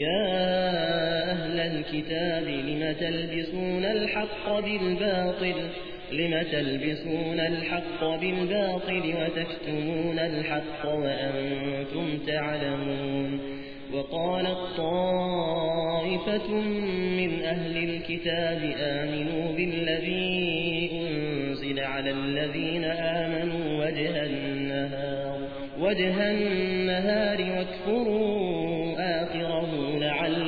يا أهل الكتاب لم تلبسون الحق بالباطل؟ لم تلبسون الحق بالباطل وتكتمون الحق وأنتم تعلمون. وقالت طائفة من أهل الكتاب آمنوا بالذي أنزل على الذين آمنوا وجه النهار, وجه النهار واكفروا